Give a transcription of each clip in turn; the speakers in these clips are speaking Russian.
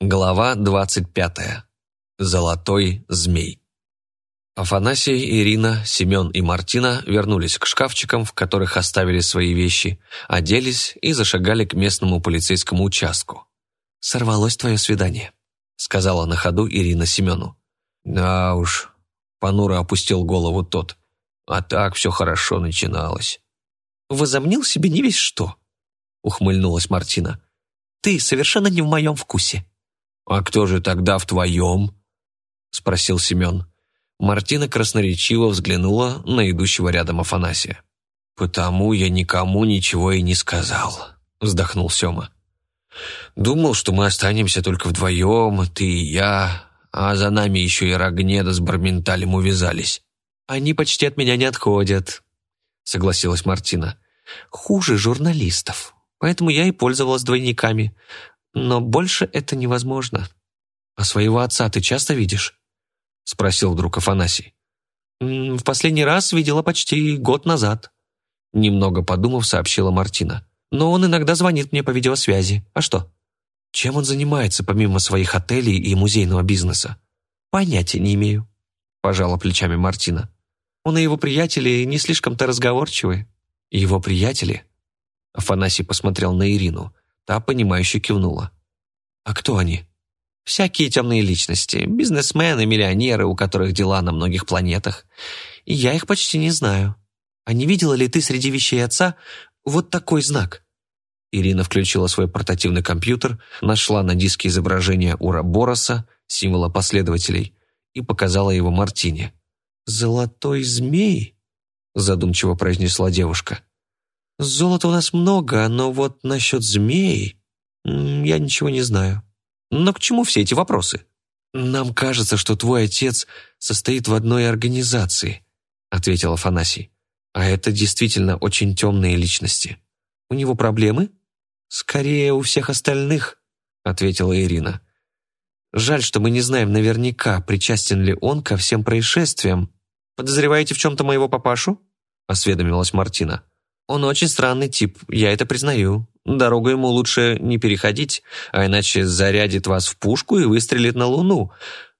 Глава двадцать пятая. Золотой змей. Афанасий, Ирина, Семен и Мартина вернулись к шкафчикам, в которых оставили свои вещи, оделись и зашагали к местному полицейскому участку. «Сорвалось твое свидание», — сказала на ходу Ирина Семену. «Да уж», — понуро опустил голову тот, — «а так все хорошо начиналось». «Возомнил себе не весь что», — ухмыльнулась Мартина. «Ты совершенно не в моем вкусе». «А кто же тогда в твоем?» — спросил Семен. Мартина красноречиво взглянула на идущего рядом Афанасия. «Потому я никому ничего и не сказал», — вздохнул Сема. «Думал, что мы останемся только вдвоем, ты и я, а за нами еще и Рогнеда с Барменталем увязались». «Они почти от меня не отходят», — согласилась Мартина. «Хуже журналистов, поэтому я и пользовалась двойниками. Но больше это невозможно». «А своего отца ты часто видишь?» — спросил вдруг Афанасий. «В последний раз видела почти год назад», — немного подумав, сообщила Мартина. «Но он иногда звонит мне по видеосвязи. А что?» «Чем он занимается, помимо своих отелей и музейного бизнеса?» «Понятия не имею», — пожала плечами Мартина. «Он и его приятели не слишком-то разговорчивы». «Его приятели?» Афанасий посмотрел на Ирину. Та, понимающе кивнула. «А кто они?» Всякие темные личности, бизнесмены, миллионеры, у которых дела на многих планетах. И я их почти не знаю. А не видела ли ты среди вещей отца вот такой знак?» Ирина включила свой портативный компьютер, нашла на диске изображение Урабороса, символа последователей, и показала его Мартине. «Золотой змей?» – задумчиво произнесла девушка. «Золота у нас много, но вот насчет змей я ничего не знаю». Но к чему все эти вопросы? Нам кажется, что твой отец состоит в одной организации, ответил Афанасий. А это действительно очень темные личности. У него проблемы? Скорее, у всех остальных, ответила Ирина. Жаль, что мы не знаем наверняка, причастен ли он ко всем происшествиям. Подозреваете в чем-то моего папашу? осведомилась Мартина. Он очень странный тип, я это признаю. Дорогу ему лучше не переходить, а иначе зарядит вас в пушку и выстрелит на Луну.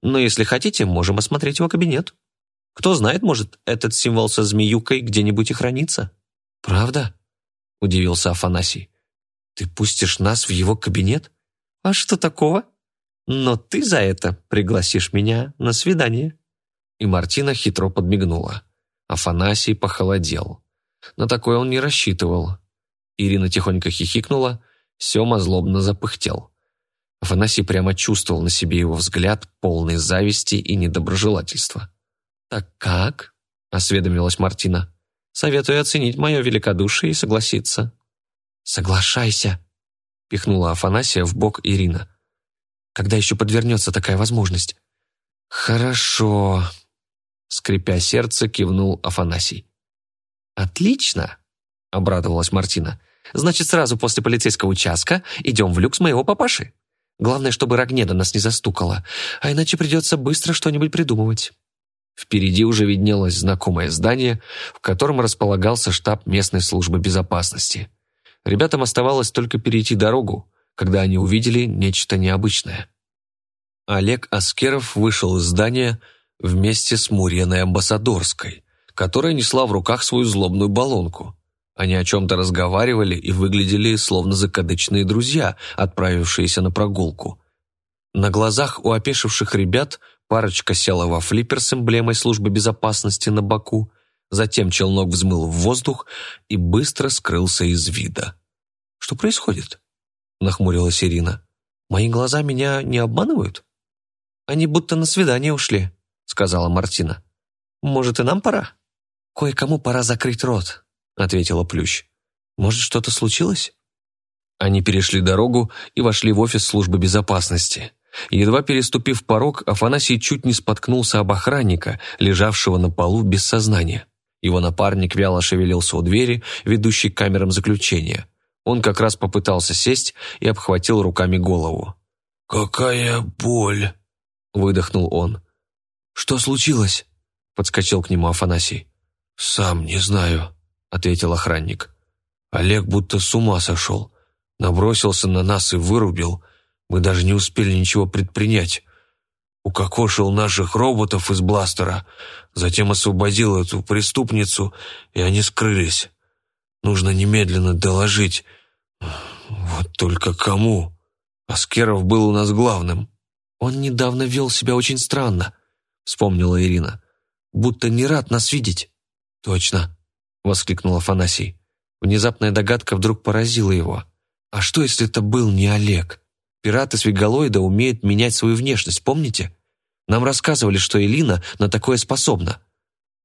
Но если хотите, можем осмотреть его кабинет. Кто знает, может, этот символ со змеюкой где-нибудь и хранится». «Правда?» – удивился Афанасий. «Ты пустишь нас в его кабинет?» «А что такого? Но ты за это пригласишь меня на свидание». И Мартина хитро подмигнула. Афанасий похолодел. На такое он не рассчитывал. Ирина тихонько хихикнула, Сема злобно запыхтел. Афанасий прямо чувствовал на себе его взгляд, полный зависти и недоброжелательства. «Так как?» – осведомилась Мартина. «Советую оценить мое великодушие и согласиться». «Соглашайся», – пихнула Афанасия в бок Ирина. «Когда еще подвернется такая возможность?» «Хорошо», – скрипя сердце, кивнул Афанасий. «Отлично», – обрадовалась Мартина. «Значит, сразу после полицейского участка идем в люкс моего папаши. Главное, чтобы Рогнеда нас не застукала, а иначе придется быстро что-нибудь придумывать». Впереди уже виднелось знакомое здание, в котором располагался штаб местной службы безопасности. Ребятам оставалось только перейти дорогу, когда они увидели нечто необычное. Олег Аскеров вышел из здания вместе с Муреной Амбассадорской, которая несла в руках свою злобную баллонку. Они о чем-то разговаривали и выглядели словно закадычные друзья, отправившиеся на прогулку. На глазах у опешивших ребят парочка села во флиппер с эмблемой службы безопасности на боку, затем челнок взмыл в воздух и быстро скрылся из вида. «Что происходит?» – нахмурилась Ирина. «Мои глаза меня не обманывают?» «Они будто на свидание ушли», – сказала Мартина. «Может, и нам пора?» «Кое-кому пора закрыть рот», — ответила Плющ. «Может, что-то случилось?» Они перешли дорогу и вошли в офис службы безопасности. Едва переступив порог, Афанасий чуть не споткнулся об охранника, лежавшего на полу без сознания. Его напарник вяло шевелился у двери, ведущей к камерам заключения. Он как раз попытался сесть и обхватил руками голову. «Какая боль!» — выдохнул он. «Что случилось?» — подскочил к нему Афанасий. «Сам не знаю», — ответил охранник. Олег будто с ума сошел. Набросился на нас и вырубил. Мы даже не успели ничего предпринять. Укокошил наших роботов из бластера, затем освободил эту преступницу, и они скрылись. Нужно немедленно доложить. Вот только кому? Аскеров был у нас главным. Он недавно вел себя очень странно, вспомнила Ирина. Будто не рад нас видеть. Точно, воскликнул Афанасий. Внезапная догадка вдруг поразила его. А что, если это был не Олег? Пираты Свегалоида умеют менять свою внешность, помните? Нам рассказывали, что Элина на такое способна.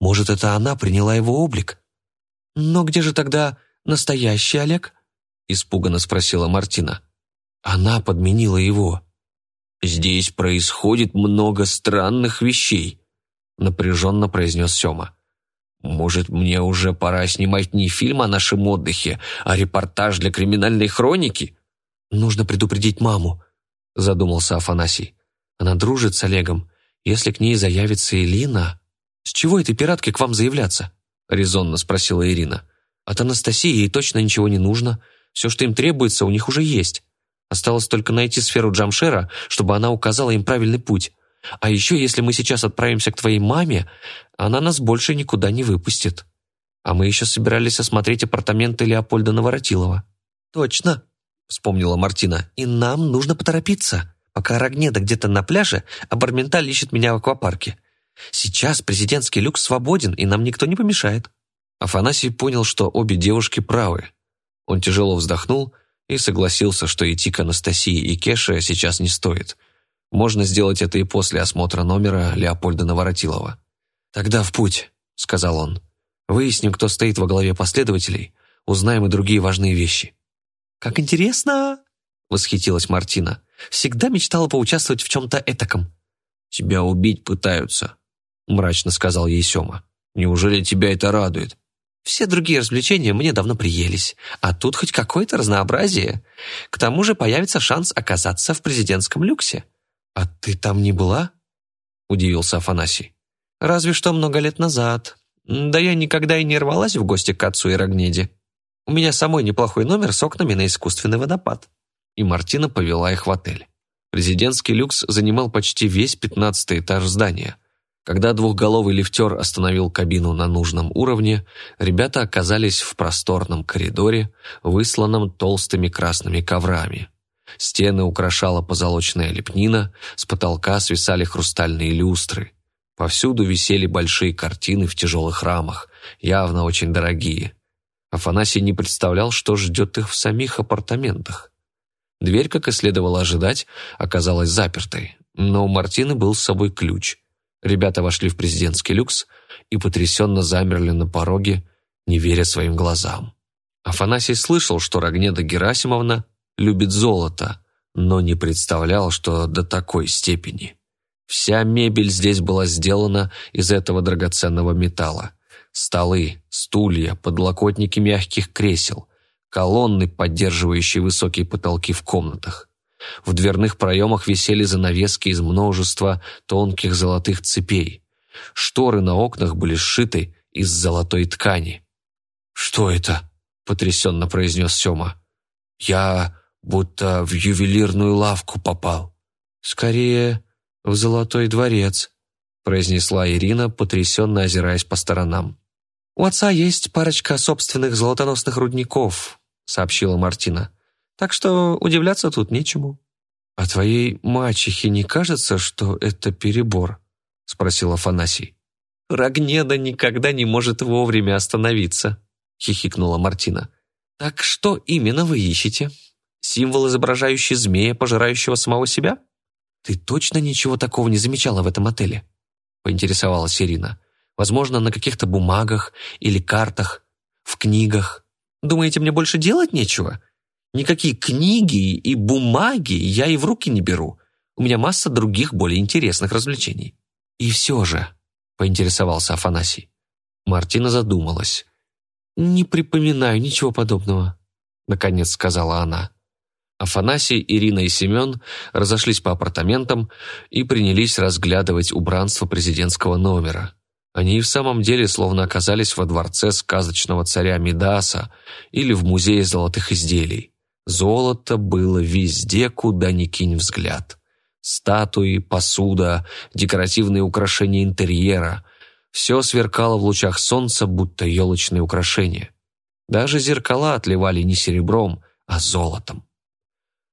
Может, это она приняла его облик? Но где же тогда настоящий Олег? Испуганно спросила Мартина. Она подменила его. «Здесь происходит много странных вещей», напряженно произнес Сема. «Может, мне уже пора снимать не фильм о нашем отдыхе, а репортаж для криминальной хроники?» «Нужно предупредить маму», — задумался Афанасий. «Она дружит с Олегом. Если к ней заявится Элина...» «С чего этой пиратке к вам заявляться?» — резонно спросила Ирина. «От Анастасии ей точно ничего не нужно. Все, что им требуется, у них уже есть. Осталось только найти сферу Джамшера, чтобы она указала им правильный путь. А еще, если мы сейчас отправимся к твоей маме, она нас больше никуда не выпустит. А мы еще собирались осмотреть апартаменты Леопольда Наворотилова». «Точно», вспомнила Мартина. «И нам нужно поторопиться, пока Рогнеда где-то на пляже, а Барменталь ищет меня в аквапарке. Сейчас президентский люкс свободен, и нам никто не помешает». Афанасий понял, что обе девушки правы. Он тяжело вздохнул и согласился, что идти к Анастасии и Кеше сейчас не стоит. Можно сделать это и после осмотра номера Леопольда Наворотилова. «Тогда в путь», — сказал он. «Выясним, кто стоит во главе последователей, узнаем и другие важные вещи». «Как интересно!» — восхитилась Мартина. «Всегда мечтала поучаствовать в чем-то этаком». «Тебя убить пытаются», — мрачно сказал ей Сема. «Неужели тебя это радует?» «Все другие развлечения мне давно приелись, а тут хоть какое-то разнообразие. К тому же появится шанс оказаться в президентском люксе». «А ты там не была?» — удивился Афанасий. «Разве что много лет назад. Да я никогда и не рвалась в гости к отцу и Рогнеде. У меня самой неплохой номер с окнами на искусственный водопад». И Мартина повела их в отель. Президентский люкс занимал почти весь пятнадцатый этаж здания. Когда двухголовый лифтер остановил кабину на нужном уровне, ребята оказались в просторном коридоре, высланном толстыми красными коврами. Стены украшала позолоченная лепнина, с потолка свисали хрустальные люстры. Повсюду висели большие картины в тяжелых рамах, явно очень дорогие. Афанасий не представлял, что ждет их в самих апартаментах. Дверь, как и следовало ожидать, оказалась запертой, но у Мартины был с собой ключ. Ребята вошли в президентский люкс и потрясенно замерли на пороге, не веря своим глазам. Афанасий слышал, что Рогнеда Герасимовна любит золото, но не представлял, что до такой степени. Вся мебель здесь была сделана из этого драгоценного металла. Столы, стулья, подлокотники мягких кресел, колонны, поддерживающие высокие потолки в комнатах. В дверных проемах висели занавески из множества тонких золотых цепей. Шторы на окнах были сшиты из золотой ткани. «Что это?» – потрясенно произнес Сема. «Я будто в ювелирную лавку попал». «Скорее, в золотой дворец», – произнесла Ирина, потрясенно озираясь по сторонам. «У отца есть парочка собственных золотоносных рудников», — сообщила Мартина. «Так что удивляться тут нечему». «А твоей мачехе не кажется, что это перебор?» — спросил Афанасий. «Рогнеда никогда не может вовремя остановиться», — хихикнула Мартина. «Так что именно вы ищете? Символ, изображающий змея, пожирающего самого себя?» «Ты точно ничего такого не замечала в этом отеле?» — поинтересовалась Ирина. Возможно, на каких-то бумагах или картах, в книгах. Думаете, мне больше делать нечего? Никакие книги и бумаги я и в руки не беру. У меня масса других, более интересных развлечений. И все же, поинтересовался Афанасий. Мартина задумалась. «Не припоминаю ничего подобного», — наконец сказала она. Афанасий, Ирина и Семен разошлись по апартаментам и принялись разглядывать убранство президентского номера. Они и в самом деле словно оказались во дворце сказочного царя Мидаса или в музее золотых изделий. Золото было везде, куда ни кинь взгляд. Статуи, посуда, декоративные украшения интерьера — все сверкало в лучах солнца, будто елочные украшения. Даже зеркала отливали не серебром, а золотом.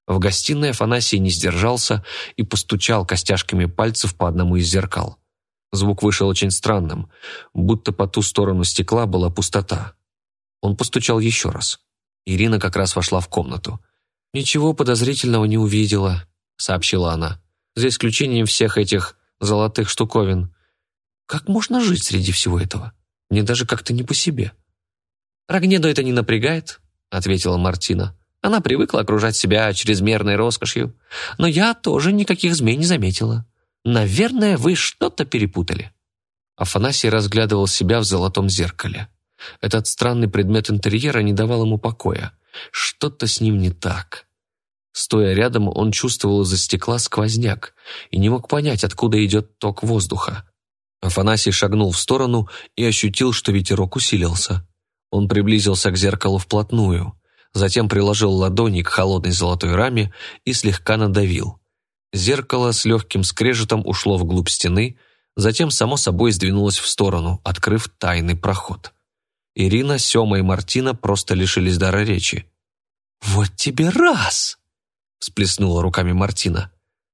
В гостиной Афанасий не сдержался и постучал костяшками пальцев по одному из зеркал. Звук вышел очень странным, будто по ту сторону стекла была пустота. Он постучал еще раз. Ирина как раз вошла в комнату. «Ничего подозрительного не увидела», — сообщила она. «За исключением всех этих золотых штуковин. Как можно жить среди всего этого? Мне даже как-то не по себе». «Рогнеду это не напрягает», — ответила Мартина. «Она привыкла окружать себя чрезмерной роскошью. Но я тоже никаких змей не заметила. Наверное, вы что-то перепутали». Афанасий разглядывал себя в золотом зеркале. Этот странный предмет интерьера не давал ему покоя. Что-то с ним не так. Стоя рядом, он чувствовал из-за стекла сквозняк и не мог понять, откуда идет ток воздуха. Афанасий шагнул в сторону и ощутил, что ветерок усилился. Он приблизился к зеркалу вплотную, затем приложил ладони к холодной золотой раме и слегка надавил. Зеркало с легким скрежетом ушло вглубь стены, затем само собой сдвинулось в сторону, открыв тайный проход. Ирина, Сема и Мартина просто лишились дара речи. «Вот тебе раз!» – всплеснула руками Мартина.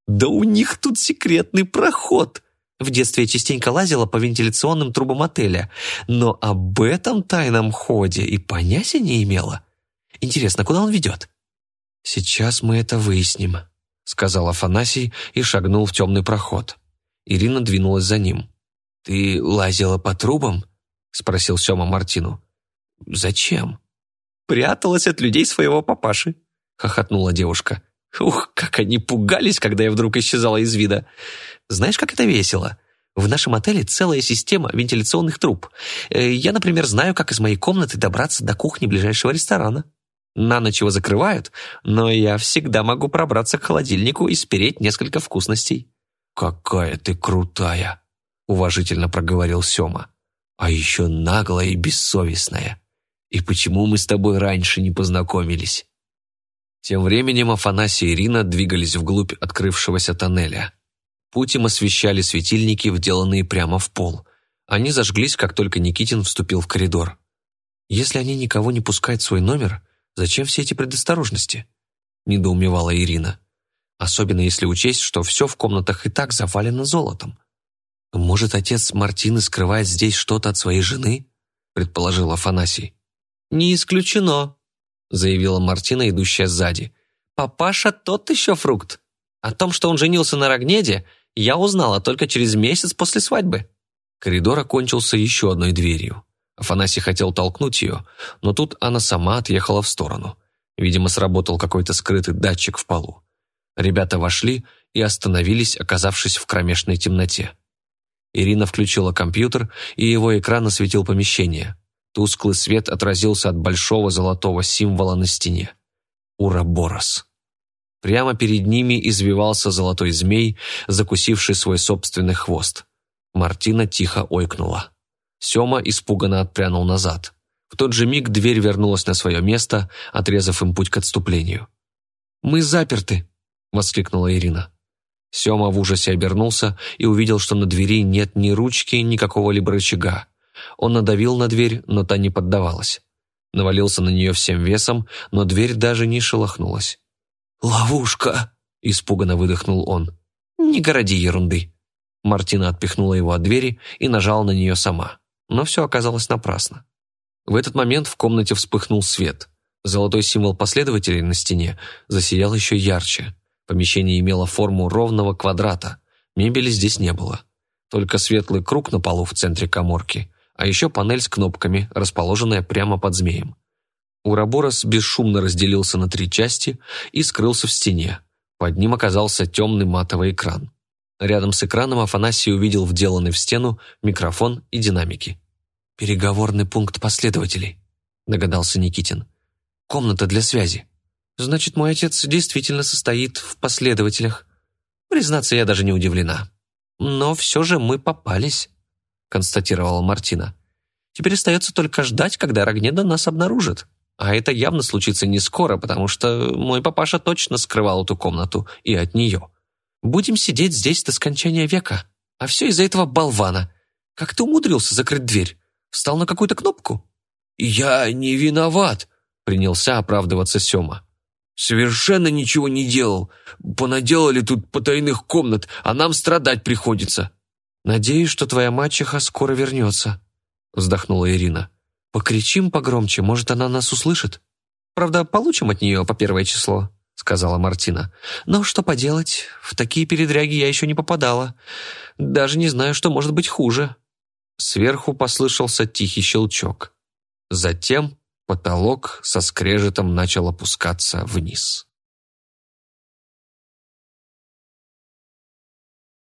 «Да у них тут секретный проход!» В детстве я частенько лазила по вентиляционным трубам отеля, но об этом тайном ходе и понятия не имела. Интересно, куда он ведет? «Сейчас мы это выясним», — сказал Афанасий и шагнул в темный проход. Ирина двинулась за ним. «Ты лазила по трубам?» — спросил Сема Мартину. «Зачем?» «Пряталась от людей своего папаши», — хохотнула девушка. «Ух, как они пугались, когда я вдруг исчезала из вида. Знаешь, как это весело? В нашем отеле целая система вентиляционных труб. Э, я, например, знаю, как из моей комнаты добраться до кухни ближайшего ресторана. На ночь его закрывают, но я всегда могу пробраться к холодильнику и спереть несколько вкусностей». «Какая ты крутая!» — уважительно проговорил Сёма. «А еще наглая и бессовестная. И почему мы с тобой раньше не познакомились?» Тем временем Афанасий и Ирина двигались вглубь открывшегося тоннеля. Путь им освещали светильники, вделанные прямо в пол. Они зажглись, как только Никитин вступил в коридор. «Если они никого не пускают в свой номер, зачем все эти предосторожности?» – недоумевала Ирина. «Особенно если учесть, что все в комнатах и так завалено золотом. Может, отец Мартины скрывает здесь что-то от своей жены?» – предположил Афанасий. «Не исключено», – заявила Мартина, идущая сзади. «Папаша тот еще фрукт. О том, что он женился на Рогнеде, я узнала только через месяц после свадьбы». Коридор окончился еще одной дверью. Афанасий хотел толкнуть ее, но тут она сама отъехала в сторону. Видимо, сработал какой-то скрытый датчик в полу. Ребята вошли и остановились, оказавшись в кромешной темноте. Ирина включила компьютер, и его экран осветил помещение. Тусклый свет отразился от большого золотого символа на стене. Ураборос. Прямо перед ними извивался золотой змей, закусивший свой собственный хвост. Мартина тихо ойкнула. Сёма испуганно отпрянул назад. В тот же миг дверь вернулась на свое место, отрезав им путь к отступлению. «Мы заперты!» — воскликнула Ирина. Сёма в ужасе обернулся и увидел, что на двери нет ни ручки, ни какого-либо рычага. Он надавил на дверь, но та не поддавалась. Навалился на нее всем весом, но дверь даже не шелохнулась. «Ловушка!» – испуганно выдохнул он. «Не городи ерунды!» Мартина отпихнула его от двери и нажала на нее сама. Но все оказалось напрасно. В этот момент в комнате вспыхнул свет. Золотой символ последователей на стене засиял еще ярче. Помещение имело форму ровного квадрата. Мебели здесь не было. Только светлый круг на полу в центре коморки, а еще панель с кнопками, расположенная прямо под змеем. Ураборос бесшумно разделился на три части и скрылся в стене. Под ним оказался темный матовый экран. Рядом с экраном Афанасий увидел вделанный в стену микрофон и динамики. «Переговорный пункт последователей», — догадался Никитин. «Комната для связи. Значит, мой отец действительно состоит в последователях. Признаться, я даже не удивлена. Но все же мы попались», — констатировала Мартина. «Теперь остается только ждать, когда Рогнеда нас обнаружит». А это явно случится не скоро, потому что мой папаша точно скрывал эту комнату и от нее. Будем сидеть здесь до скончания века. А все из-за этого болвана. Как ты умудрился закрыть дверь? Встал на какую-то кнопку?» «Я не виноват», — принялся оправдываться Сема. «Совершенно ничего не делал. Понаделали тут потайных комнат, а нам страдать приходится». «Надеюсь, что твоя мачеха скоро вернется», — вздохнула Ирина. «Покричим погромче, может, она нас услышит. Правда, получим от нее по первое число», — сказала Мартина. «Но что поделать, в такие передряги я еще не попадала. Даже не знаю, что может быть хуже». Сверху послышался тихий щелчок. Затем потолок со скрежетом начал опускаться вниз.